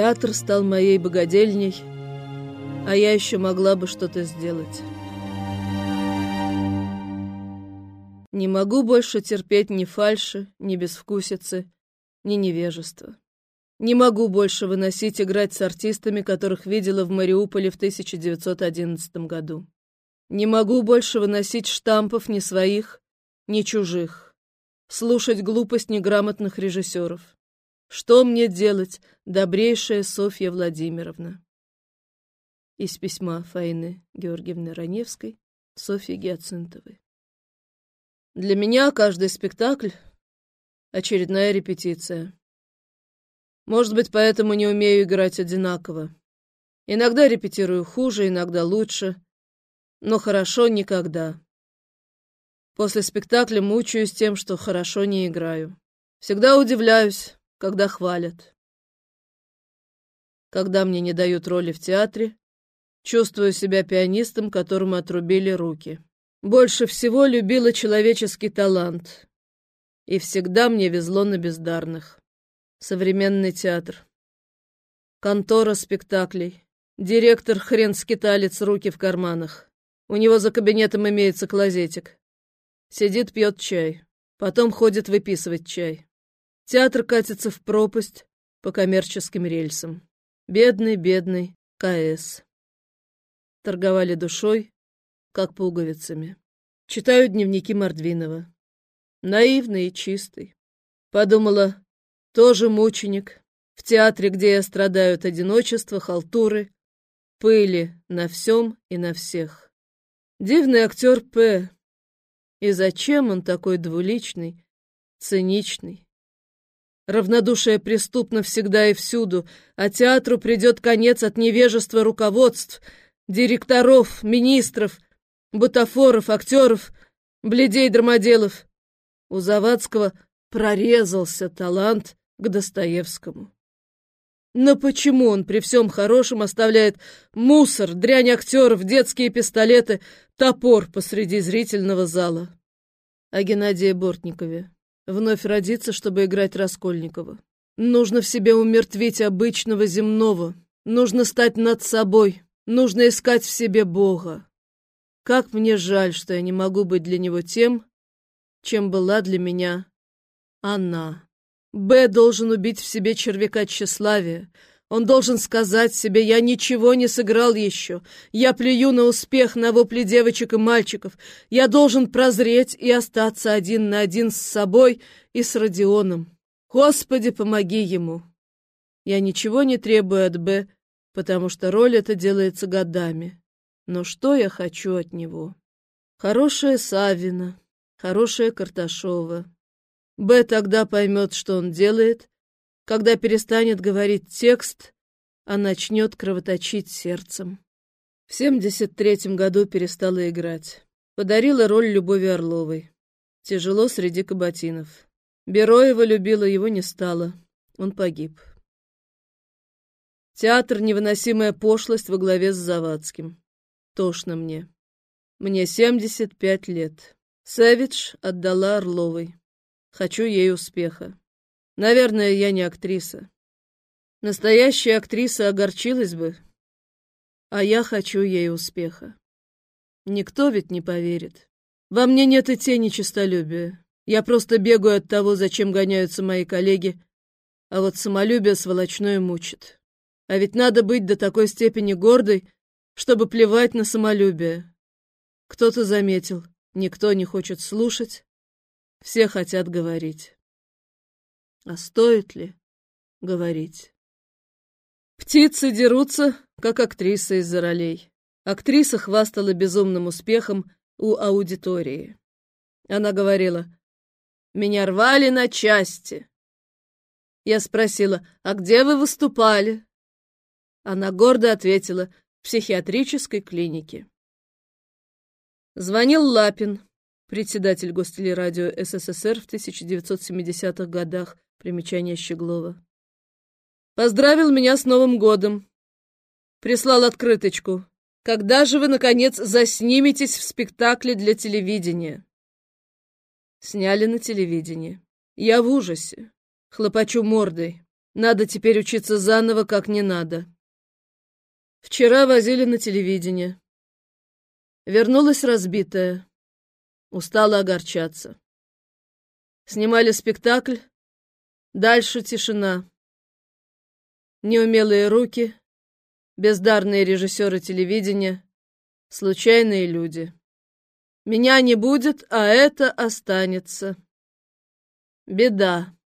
Театр стал моей богадельней, а я еще могла бы что-то сделать. Не могу больше терпеть ни фальши, ни безвкусицы, ни невежества. Не могу больше выносить играть с артистами, которых видела в Мариуполе в 1911 году. Не могу больше выносить штампов ни своих, ни чужих. Слушать глупость неграмотных режиссеров. Что мне делать, добрейшая Софья Владимировна? Из письма Фаины Георгиевны Раневской Софье Гиацинтовой. Для меня каждый спектакль — очередная репетиция. Может быть, поэтому не умею играть одинаково. Иногда репетирую хуже, иногда лучше, но хорошо никогда. После спектакля мучаюсь тем, что хорошо не играю. Всегда удивляюсь, когда хвалят. Когда мне не дают роли в театре, чувствую себя пианистом, которому отрубили руки. Больше всего любила человеческий талант. И всегда мне везло на бездарных. Современный театр. Контора спектаклей. Директор хрен-скиталец, руки в карманах. У него за кабинетом имеется клозетик. Сидит, пьет чай. Потом ходит выписывать чай. Театр катится в пропасть по коммерческим рельсам. Бедный, бедный КС. Торговали душой, как пуговицами. Читаю дневники Мордвинова. Наивный и чистый. Подумала, тоже мученик. В театре, где я страдаю от одиночества, халтуры, пыли на всем и на всех. Дивный актер П. И зачем он такой двуличный, циничный? Равнодушие преступно всегда и всюду, а театру придет конец от невежества руководств, директоров, министров — бутафоров, актеров, бледей драмоделов. У Завадского прорезался талант к Достоевскому. Но почему он при всем хорошем оставляет мусор, дрянь актеров, детские пистолеты, топор посреди зрительного зала? О Геннадии Бортникове. Вновь родиться, чтобы играть Раскольникова. Нужно в себе умертвить обычного земного. Нужно стать над собой. Нужно искать в себе Бога. Как мне жаль, что я не могу быть для него тем, чем была для меня она. Б должен убить в себе червяка тщеславия. Он должен сказать себе, я ничего не сыграл еще. Я плюю на успех на вопли девочек и мальчиков. Я должен прозреть и остаться один на один с собой и с Родионом. Господи, помоги ему. Я ничего не требую от Б, потому что роль эта делается годами. Но что я хочу от него? Хорошая Савина, хорошая Карташова. Б тогда поймет, что он делает, когда перестанет говорить текст, а начнет кровоточить сердцем. В 73 году перестала играть. Подарила роль Любови Орловой. Тяжело среди кабатинов. Бероева любила, его не стало. Он погиб. Театр — невыносимая пошлость во главе с Завадским. Тошно мне. Мне 75 лет. Сэвидж отдала Орловой. Хочу ей успеха. Наверное, я не актриса. Настоящая актриса огорчилась бы, а я хочу ей успеха. Никто ведь не поверит. Во мне нет и тени честолюбия. Я просто бегаю от того, зачем гоняются мои коллеги, а вот самолюбие сволочное мучит. А ведь надо быть до такой степени гордой, чтобы плевать на самолюбие. Кто-то заметил, никто не хочет слушать, все хотят говорить. А стоит ли говорить? Птицы дерутся, как актрисы из-за ролей. Актриса хвастала безумным успехом у аудитории. Она говорила, «Меня рвали на части». Я спросила, «А где вы выступали?» Она гордо ответила, в психиатрической клинике. Звонил Лапин, председатель Гостелерадио СССР в 1970-х годах, примечание Щеглова. Поздравил меня с Новым годом. Прислал открыточку. Когда же вы, наконец, засниметесь в спектакле для телевидения? Сняли на телевидении. Я в ужасе. Хлопочу мордой. Надо теперь учиться заново, как не надо. Вчера возили на телевидение. Вернулась разбитая. Устала огорчаться. Снимали спектакль. Дальше тишина. Неумелые руки, бездарные режиссеры телевидения, случайные люди. Меня не будет, а это останется. Беда.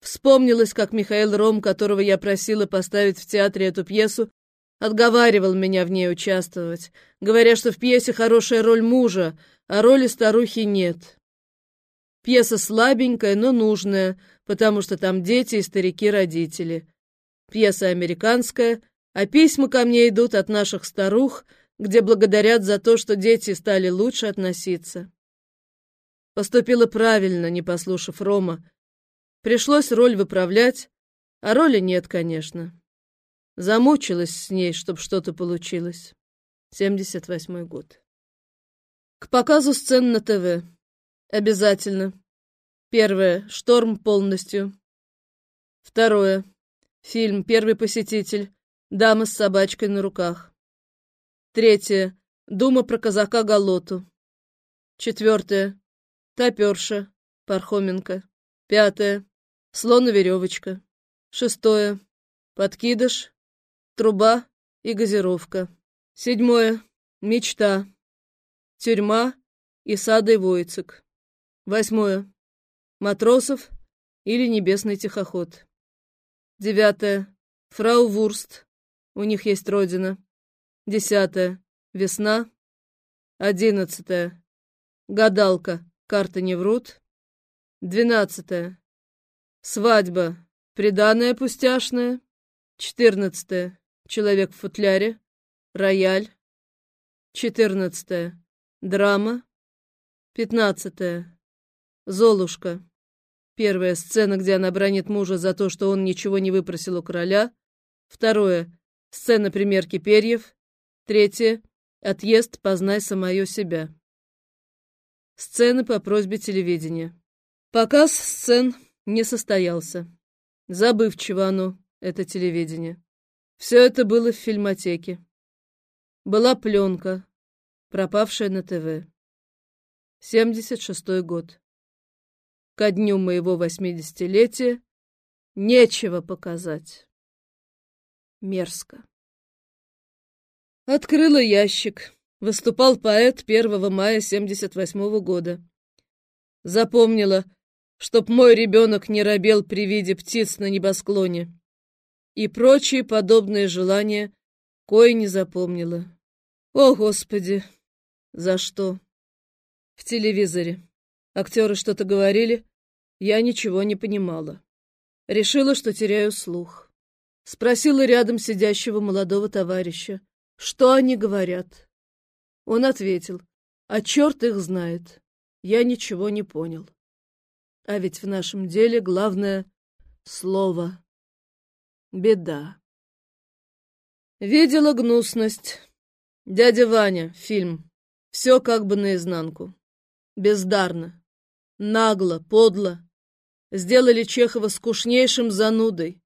Вспомнилось, как Михаил Ром, которого я просила поставить в театре эту пьесу, отговаривал меня в ней участвовать, говоря, что в пьесе хорошая роль мужа, а роли старухи нет. Пьеса слабенькая, но нужная, потому что там дети и старики-родители. Пьеса американская, а письма ко мне идут от наших старух, где благодарят за то, что дети стали лучше относиться. Поступила правильно, не послушав Рома, Пришлось роль выправлять, а роли нет, конечно. Замучилась с ней, чтоб что-то получилось. 78 год. К показу сцен на ТВ. Обязательно. Первое. Шторм полностью. Второе. Фильм «Первый посетитель». Дама с собачкой на руках. Третье. Дума про казака Галоту. Четвертое. Топерша. Пархоменко. Пятое. Слон и веревочка. Шестое. Подкидыш, труба и газировка. Седьмое. Мечта. Тюрьма и садый Войцек. Восьмое. Матросов или небесный тихоход. Девятое. Фрау Вурст. У них есть родина. Десятое. Весна. Одиннадцатое. Гадалка. Карты не врут. Двенадцатое. Свадьба. Приданное пустяшное. Четырнадцатое. Человек в футляре. Рояль. Четырнадцатое. Драма. Пятнадцатое. Золушка. Первая сцена, где она бронит мужа за то, что он ничего не выпросил у короля. Второе. Сцена примерки перьев. Третье. Отъезд «Познай самое себя». Сцены по просьбе телевидения. Показ сцен не состоялся. Забывчиво оно, это телевидение. Все это было в фильмотеке. Была пленка, пропавшая на ТВ. 76-й год. Ко дню моего восьмидесятилетия нечего показать. Мерзко. Открыла ящик. Выступал поэт 1 мая 78 -го года. Запомнила, чтоб мой ребенок не робел при виде птиц на небосклоне. И прочие подобные желания кое не запомнила. О, Господи! За что? В телевизоре. Актеры что-то говорили, я ничего не понимала. Решила, что теряю слух. Спросила рядом сидящего молодого товарища, что они говорят. Он ответил, а черт их знает. Я ничего не понял. А ведь в нашем деле главное — слово. Беда. Видела гнусность. Дядя Ваня, фильм. Все как бы наизнанку. Бездарно. Нагло, подло. Сделали Чехова скучнейшим занудой.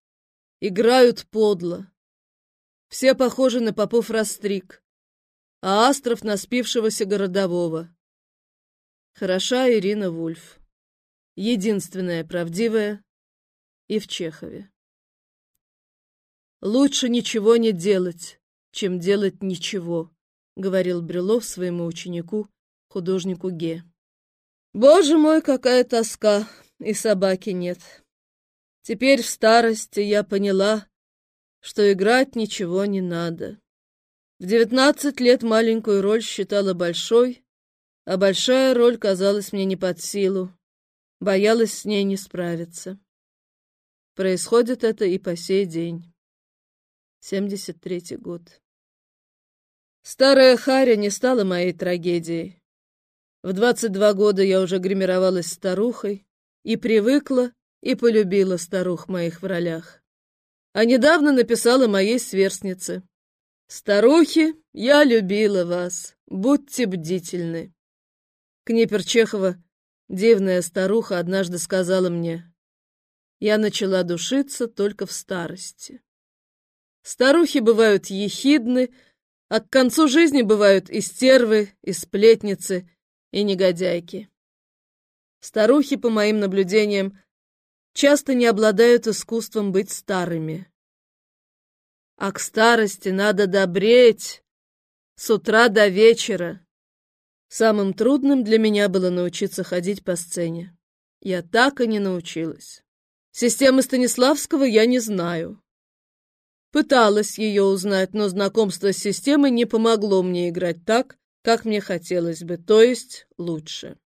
Играют подло. Все похожи на попов растрик, а Астров на спившегося городового. Хороша Ирина Вульф единственное правдивое и в Чехове. «Лучше ничего не делать, чем делать ничего», — говорил Брюлов своему ученику, художнику Ге. «Боже мой, какая тоска, и собаки нет. Теперь в старости я поняла, что играть ничего не надо. В девятнадцать лет маленькую роль считала большой, а большая роль казалась мне не под силу. Боялась с ней не справиться. Происходит это и по сей день. 73 год. Старая Харя не стала моей трагедией. В 22 года я уже гримировалась старухой и привыкла и полюбила старух моих в ролях. А недавно написала моей сверстнице. «Старухи, я любила вас, будьте бдительны». Книпер Чехова Дивная старуха однажды сказала мне, я начала душиться только в старости. Старухи бывают ехидны, а к концу жизни бывают и стервы, и сплетницы, и негодяйки. Старухи, по моим наблюдениям, часто не обладают искусством быть старыми. А к старости надо добреть с утра до вечера. Самым трудным для меня было научиться ходить по сцене. Я так и не научилась. Системы Станиславского я не знаю. Пыталась ее узнать, но знакомство с системой не помогло мне играть так, как мне хотелось бы, то есть лучше.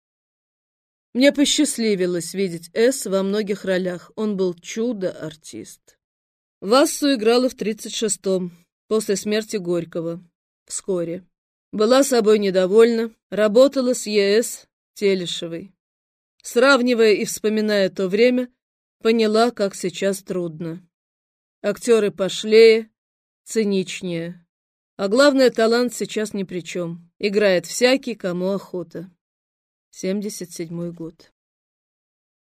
Мне посчастливилось видеть С во многих ролях. Он был чудо-артист. Вассу играла в 36-м, после смерти Горького. Вскоре. Была собой недовольна, работала с ЕС Телешевой. Сравнивая и вспоминая то время, поняла, как сейчас трудно. Актеры пошлее, циничнее. А главное, талант сейчас ни при чем. Играет всякий, кому охота. 77 год.